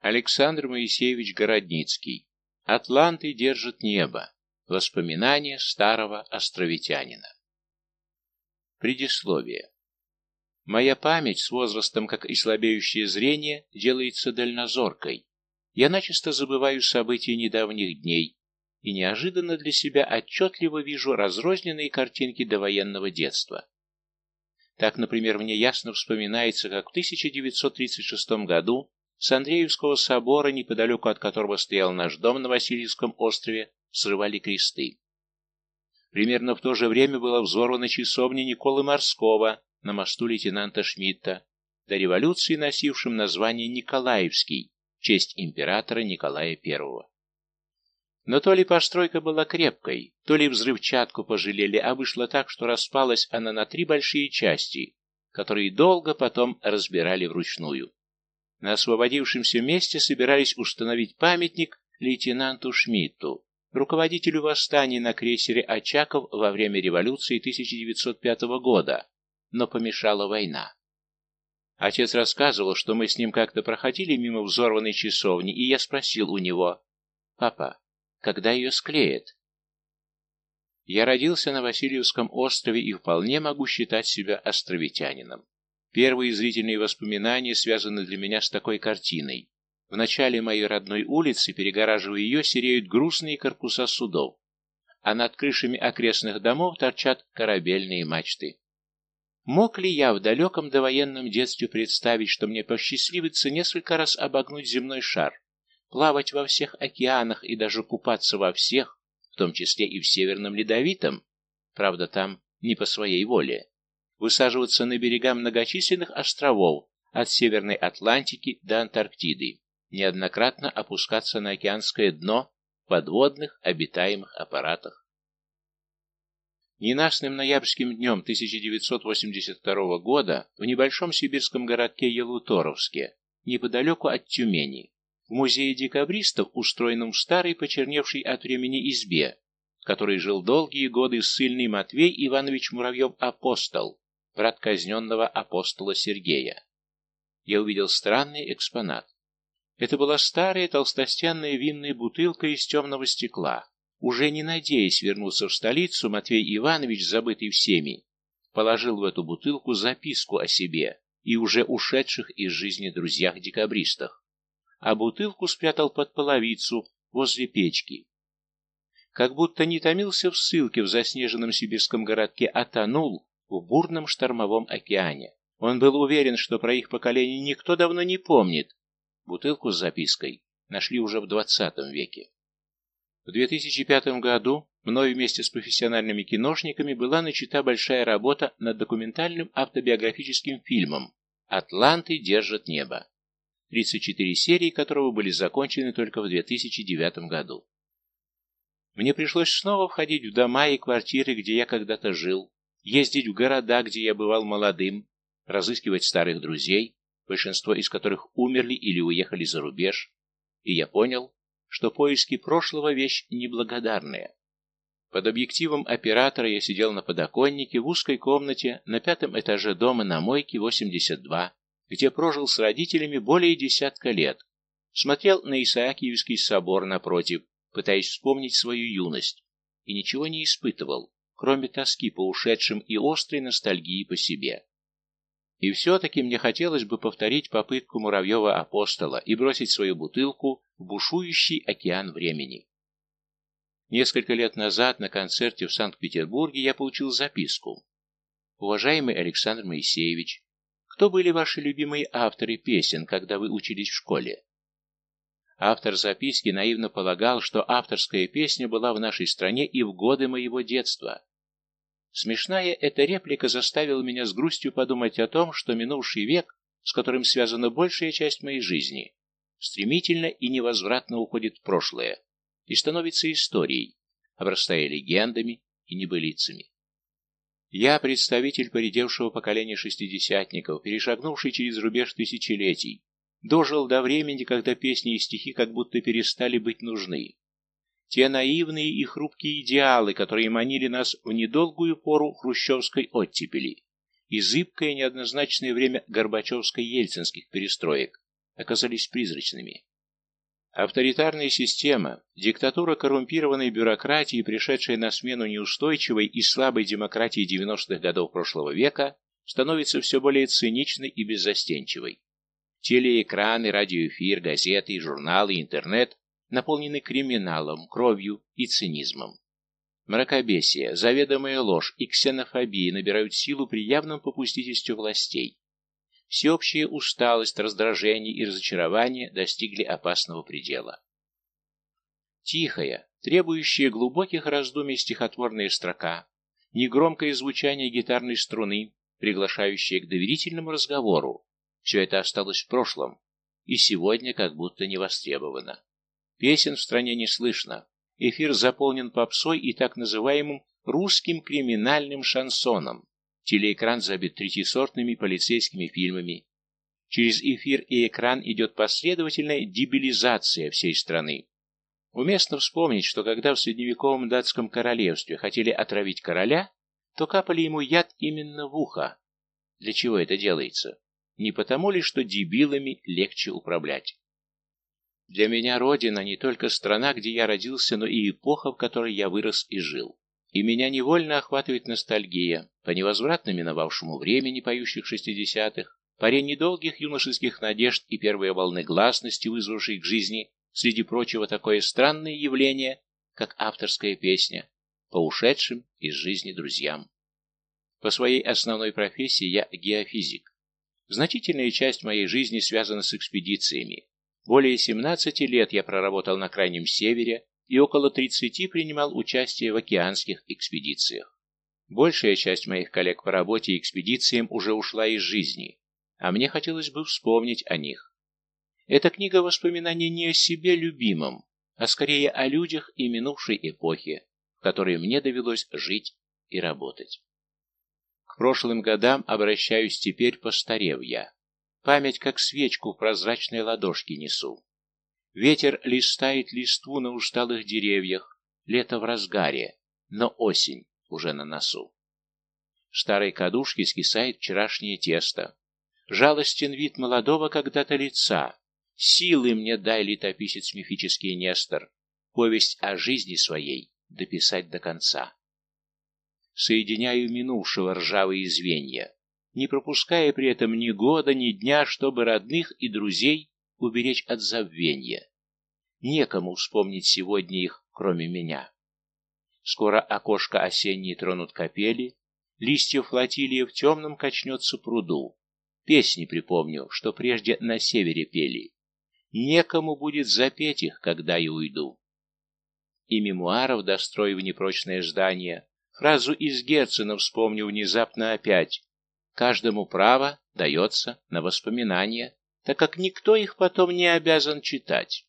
Александр Моисеевич Городницкий. Атланты держат небо. Воспоминания старого островитянина. Предисловие. Моя память с возрастом, как и слабеющее зрение, делается дальнозоркой. Я начисто забываю события недавних дней и неожиданно для себя отчетливо вижу разрозненные картинки довоенного детства. Так, например, мне ясно вспоминается, как в 1936 году с Андреевского собора, неподалеку от которого стоял наш дом на Васильевском острове, срывали кресты. Примерно в то же время была взорвана часовня Николы Морского на мосту лейтенанта Шмидта, до революции носившим название Николаевский, в честь императора Николая I. Но то ли постройка была крепкой, то ли взрывчатку пожалели, а вышло так, что распалась она на три большие части, которые долго потом разбирали вручную. На освободившемся месте собирались установить памятник лейтенанту Шмидту, руководителю восстания на крейсере «Очаков» во время революции 1905 года, но помешала война. Отец рассказывал, что мы с ним как-то проходили мимо взорванной часовни, и я спросил у него, «Папа, когда ее склеят?» Я родился на Васильевском острове и вполне могу считать себя островитянином. Первые зрительные воспоминания связаны для меня с такой картиной. В начале моей родной улицы, перегораживая ее, сереют грустные корпуса судов, а над крышами окрестных домов торчат корабельные мачты. Мог ли я в далеком довоенном детстве представить, что мне посчастливится несколько раз обогнуть земной шар, плавать во всех океанах и даже купаться во всех, в том числе и в Северном Ледовитом, правда там не по своей воле? Высаживаться на берега многочисленных островов от Северной Атлантики до Антарктиды, неоднократно опускаться на океанское дно в подводных обитаемых аппаратах. Ненастным ноябрьским днем 1982 года в небольшом сибирском городке Елуторовске, неподалеку от Тюмени, в музее декабристов, устроенном в старой, почерневшей от времени избе, в которой жил долгие годы ссыльный Матвей Иванович Муравьев-апостол, брат казненного апостола Сергея. Я увидел странный экспонат. Это была старая толстостенная винная бутылка из темного стекла. Уже не надеясь вернуться в столицу, Матвей Иванович, забытый всеми, положил в эту бутылку записку о себе и уже ушедших из жизни друзьях-декабристах, а бутылку спрятал под половицу возле печки. Как будто не томился в ссылке в заснеженном сибирском городке, а тонул в бурном штормовом океане. Он был уверен, что про их поколение никто давно не помнит. Бутылку с запиской нашли уже в 20 веке. В 2005 году мной вместе с профессиональными киношниками была начата большая работа над документальным автобиографическим фильмом «Атланты держат небо», 34 серии которого были закончены только в 2009 году. Мне пришлось снова входить в дома и квартиры, где я когда-то жил, ездить в города, где я бывал молодым, разыскивать старых друзей, большинство из которых умерли или уехали за рубеж, и я понял, что поиски прошлого вещь неблагодарная. Под объективом оператора я сидел на подоконнике в узкой комнате на пятом этаже дома на мойке 82, где прожил с родителями более десятка лет, смотрел на Исаакиевский собор напротив, пытаясь вспомнить свою юность, и ничего не испытывал, кроме тоски по ушедшим и острой ностальгии по себе. И все-таки мне хотелось бы повторить попытку Муравьева-апостола и бросить свою бутылку в бушующий океан времени. Несколько лет назад на концерте в Санкт-Петербурге я получил записку. «Уважаемый Александр Моисеевич, кто были ваши любимые авторы песен, когда вы учились в школе?» Автор записки наивно полагал, что авторская песня была в нашей стране и в годы моего детства. Смешная эта реплика заставила меня с грустью подумать о том, что минувший век, с которым связана большая часть моей жизни, стремительно и невозвратно уходит в прошлое и становится историей, обрастая легендами и небылицами. Я представитель поредевшего поколения шестидесятников, перешагнувший через рубеж тысячелетий, дожил до времени, когда песни и стихи как будто перестали быть нужны, те наивные и хрупкие идеалы, которые манили нас в недолгую пору хрущевской оттепели, и зыбкое неоднозначное время Горбачевско-Ельцинских перестроек, оказались призрачными. Авторитарная система, диктатура коррумпированной бюрократии, пришедшая на смену неустойчивой и слабой демократии 90-х годов прошлого века, становится все более циничной и беззастенчивой. Телеэкраны, радиоэфир, газеты, журналы, интернет наполнены криминалом, кровью и цинизмом. Мракобесие, заведомая ложь и ксенофобия набирают силу при явном попустительстве властей. Всеобщая усталость, раздражение и разочарование достигли опасного предела. Тихая, требующая глубоких раздумий стихотворная строка, негромкое звучание гитарной струны, приглашающее к доверительному разговору, все это осталось в прошлом, и сегодня как будто не востребовано. Песен в стране не слышно, эфир заполнен попсой и так называемым русским криминальным шансоном. Телеэкран забит третьесортными полицейскими фильмами. Через эфир и экран идет последовательная дебилизация всей страны. Уместно вспомнить, что когда в средневековом датском королевстве хотели отравить короля, то капали ему яд именно в ухо. Для чего это делается? Не потому ли, что дебилами легче управлять? Для меня родина не только страна, где я родился, но и эпоха, в которой я вырос и жил. И меня невольно охватывает ностальгия по невозвратно миновавшему времени поющих шестидесятых, паре недолгих юношеских надежд и первой волны гласности, вызвавшей к жизни, среди прочего, такое странное явление, как авторская песня, по ушедшим из жизни друзьям. По своей основной профессии я геофизик. Значительная часть моей жизни связана с экспедициями. Более 17 лет я проработал на Крайнем Севере и около 30 принимал участие в океанских экспедициях. Большая часть моих коллег по работе и экспедициям уже ушла из жизни, а мне хотелось бы вспомнить о них. Эта книга воспоминаний не о себе любимом, а скорее о людях и минувшей эпохе, в которой мне довелось жить и работать прошлым годам обращаюсь теперь, постарев я. Память, как свечку в прозрачной ладошке несу. Ветер листает листву на усталых деревьях, лето в разгаре, но осень уже на носу. В старой кадушке скисает вчерашнее тесто. Жалостен вид молодого когда-то лица. Силы мне дай, летописец мифический Нестор, повесть о жизни своей дописать до конца соединяю минувшего ржавые звенья, не пропуская при этом ни года, ни дня, чтобы родных и друзей уберечь от забвения. Некому вспомнить сегодня их, кроме меня. Скоро окошко осенние тронут капели, листья флотилии в темном качнется пруду. Песни припомню, что прежде на севере пели. Некому будет запеть их, когда я уйду. И мемуаров, достроив непрочное здание, Фразу из Герцена вспомню внезапно опять. Каждому право дается на воспоминания, так как никто их потом не обязан читать.